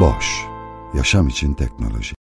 Boş, yaşam için teknoloji.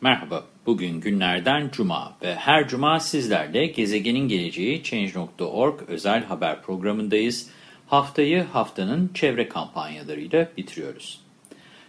Merhaba, bugün günlerden cuma ve her cuma sizlerle Gezegenin Geleceği Change.org özel haber programındayız. Haftayı haftanın çevre kampanyalarıyla bitiriyoruz.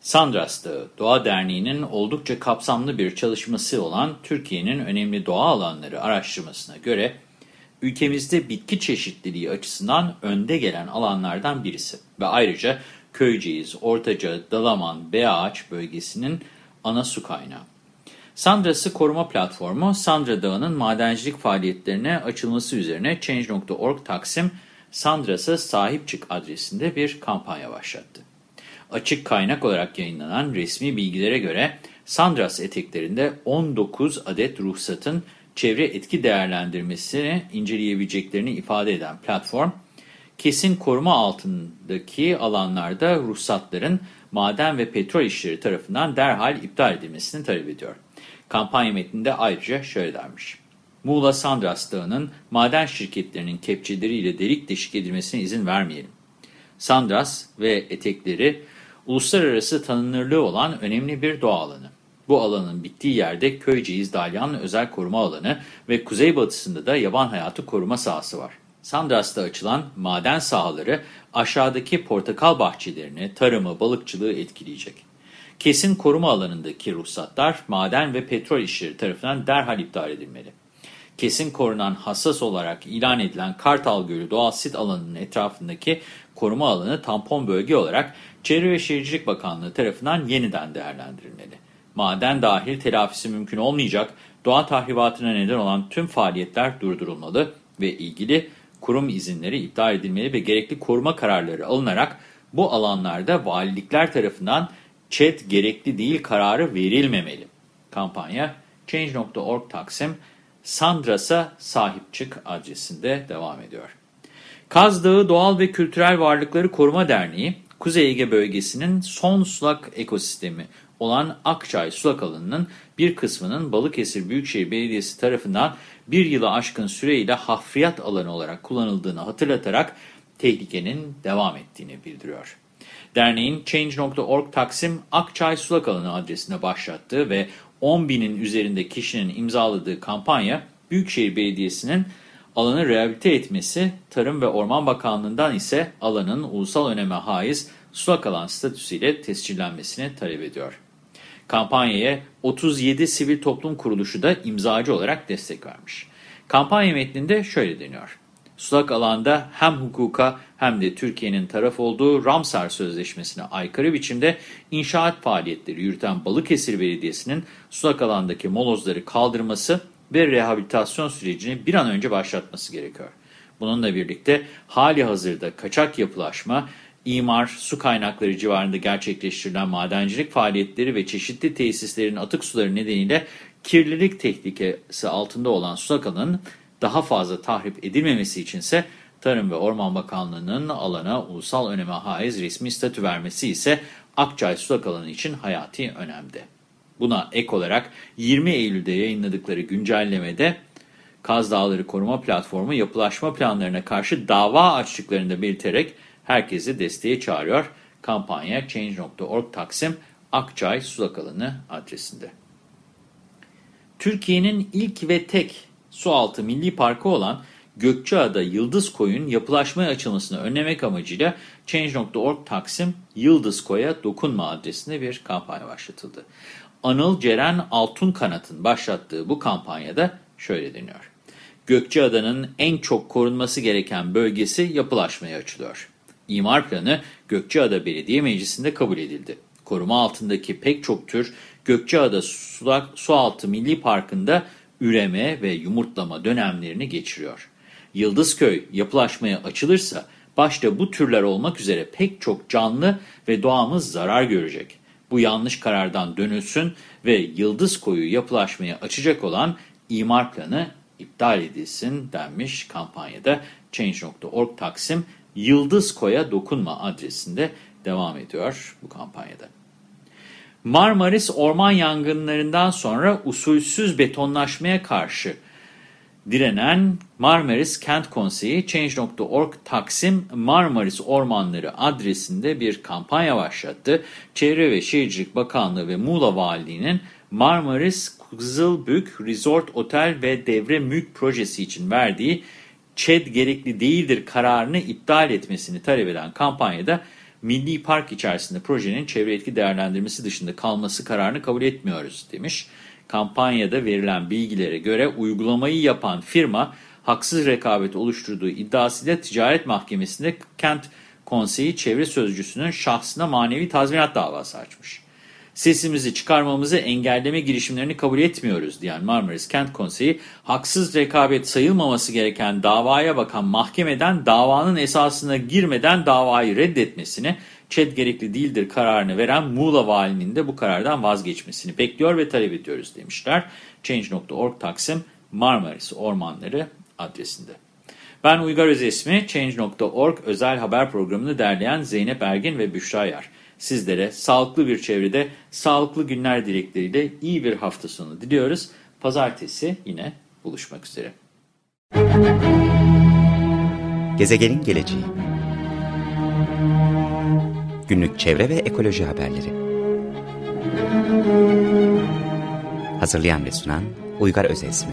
Sandras Dağı Doğa Derneği'nin oldukça kapsamlı bir çalışması olan Türkiye'nin önemli doğa alanları araştırmasına göre ülkemizde bitki çeşitliliği açısından önde gelen alanlardan birisi ve ayrıca Köyceğiz, Ortaca, Dalaman, Beağaç bölgesinin ana su kaynağı. Sandras'ı koruma platformu Sandra Dağı'nın madencilik faaliyetlerine açılması üzerine Change.org Taksim Sandras'a sahip çık adresinde bir kampanya başlattı. Açık kaynak olarak yayınlanan resmi bilgilere göre Sandras eteklerinde 19 adet ruhsatın çevre etki değerlendirmesini inceleyebileceklerini ifade eden platform, kesin koruma altındaki alanlarda ruhsatların maden ve petrol işleri tarafından derhal iptal edilmesini talep ediyor. Kampanya metninde ayrıca şöyle dermiş. Muğla Sandras Dağı'nın maden şirketlerinin kepçeleriyle delik deşik edilmesine izin vermeyelim. Sandras ve etekleri uluslararası tanınırlığı olan önemli bir doğa alanı. Bu alanın bittiği yerde Köyceğiz Dalyan Özel Koruma Alanı ve kuzeybatısında da yaban hayatı koruma sahası var. Sandras'ta açılan maden sahaları aşağıdaki portakal bahçelerini, tarımı, balıkçılığı etkileyecek. Kesin koruma alanındaki ruhsatlar maden ve petrol işleri tarafından derhal iptal edilmeli. Kesin korunan hassas olarak ilan edilen Kartal Gölü doğal sit alanının etrafındaki koruma alanı tampon bölge olarak Çevre ve Şehircilik Bakanlığı tarafından yeniden değerlendirilmeli. Maden dahil telafisi mümkün olmayacak doğa tahribatına neden olan tüm faaliyetler durdurulmalı ve ilgili kurum izinleri iptal edilmeli ve gerekli koruma kararları alınarak bu alanlarda valilikler tarafından ÇED gerekli değil kararı verilmemeli. Kampanya Change.org Taksim Sandras'a sahip çık adresinde devam ediyor. Kaz Dağı Doğal ve Kültürel Varlıkları Koruma Derneği, Kuzey Ege bölgesinin son sulak ekosistemi olan Akçay sulak alanının bir kısmının Balıkesir Büyükşehir Belediyesi tarafından bir yılı aşkın süreyle hafriyat alanı olarak kullanıldığını hatırlatarak tehlikenin devam ettiğini bildiriyor. Derneğin Change.org Taksim Akçay Sulak Alanı adresine başlattığı ve 10 binin üzerinde kişinin imzaladığı kampanya Büyükşehir Belediyesi'nin alanı rehabilite etmesi, Tarım ve Orman Bakanlığı'ndan ise alanın ulusal öneme haiz sulak alan statüsüyle tescillenmesini talep ediyor. Kampanyaya 37 sivil toplum kuruluşu da imzacı olarak destek vermiş. Kampanya metninde şöyle deniyor. Sulak alanda hem hukuka hem de Türkiye'nin taraf olduğu Ramsar Sözleşmesi'ne aykırı biçimde inşaat faaliyetleri yürüten Balıkesir Belediyesi'nin sulak alandaki molozları kaldırması ve rehabilitasyon sürecini bir an önce başlatması gerekiyor. Bununla birlikte hali hazırda kaçak yapılaşma, imar, su kaynakları civarında gerçekleştirilen madencilik faaliyetleri ve çeşitli tesislerin atık suları nedeniyle kirlilik tehlikesi altında olan sulak alanın daha fazla tahrip edilmemesi içinse Tarım ve Orman Bakanlığı'nın alana ulusal öneme haiz resmi statü vermesi ise Akçay sulak için hayati önemde. Buna ek olarak 20 Eylül'de yayınladıkları güncellemede Kaz Dağları Koruma Platformu yapılaşma planlarına karşı dava açtıklarını belirterek herkesi desteğe çağırıyor. Kampanya Change.org Taksim Akçay Sulak Alanı adresinde. Türkiye'nin ilk ve tek sualtı milli parkı olan Gökçeada Yıldız Koy'un yapılaşmaya açılmasını önlemek amacıyla Change.org Taksim Yıldız Koy'a dokunma adresinde bir kampanya başlatıldı. Anıl Ceren Altun Kanat'ın başlattığı bu kampanyada şöyle deniyor. Gökçeada'nın en çok korunması gereken bölgesi yapılaşmaya açılıyor. İmar planı Gökçeada Belediye Meclisi'nde kabul edildi. Koruma altındaki pek çok tür Gökçeada Sulak Sualtı Milli Parkı'nda üreme ve yumurtlama dönemlerini geçiriyor. Yıldızköy yapılaşmaya açılırsa başta bu türler olmak üzere pek çok canlı ve doğamız zarar görecek. Bu yanlış karardan dönülsün ve yıldız koyu yapılaşmaya açacak olan imar planı iptal edilsin denmiş kampanyada Change.org Taksim Yıldız Koya Dokunma adresinde devam ediyor bu kampanyada. Marmaris orman yangınlarından sonra usulsüz betonlaşmaya karşı direnen Marmaris Kent Konseyi Change.org Taksim Marmaris Ormanları adresinde bir kampanya başlattı. Çevre ve Şehircilik Bakanlığı ve Muğla Valiliği'nin Marmaris Kızılbük Resort Otel ve Devre Mülk Projesi için verdiği ÇED gerekli değildir kararını iptal etmesini talep eden kampanyada Milli Park içerisinde projenin çevre etki değerlendirmesi dışında kalması kararını kabul etmiyoruz demiş. Kampanyada verilen bilgilere göre uygulamayı yapan firma haksız rekabet oluşturduğu iddiasıyla ticaret mahkemesinde kent konseyi çevre sözcüsünün şahsına manevi tazminat davası açmış. Sesimizi çıkarmamızı engelleme girişimlerini kabul etmiyoruz diyen Marmaris Kent Konseyi, haksız rekabet sayılmaması gereken davaya bakan mahkemeden davanın esasına girmeden davayı reddetmesini, ÇED gerekli değildir kararını veren Muğla Valinin de bu karardan vazgeçmesini bekliyor ve talep ediyoruz demişler. Change.org Taksim Marmaris Ormanları adresinde. Ben Uygar Özesmi, Change.org özel haber programını derleyen Zeynep Ergin ve Büşra Yar. Sizlere sağlıklı bir çevrede, sağlıklı günler dilekleriyle iyi bir hafta sonu diliyoruz. Pazartesi yine buluşmak üzere. Gezegenin geleceği Günlük çevre ve ekoloji haberleri Hazırlayan ve sunan Uygar Özesmi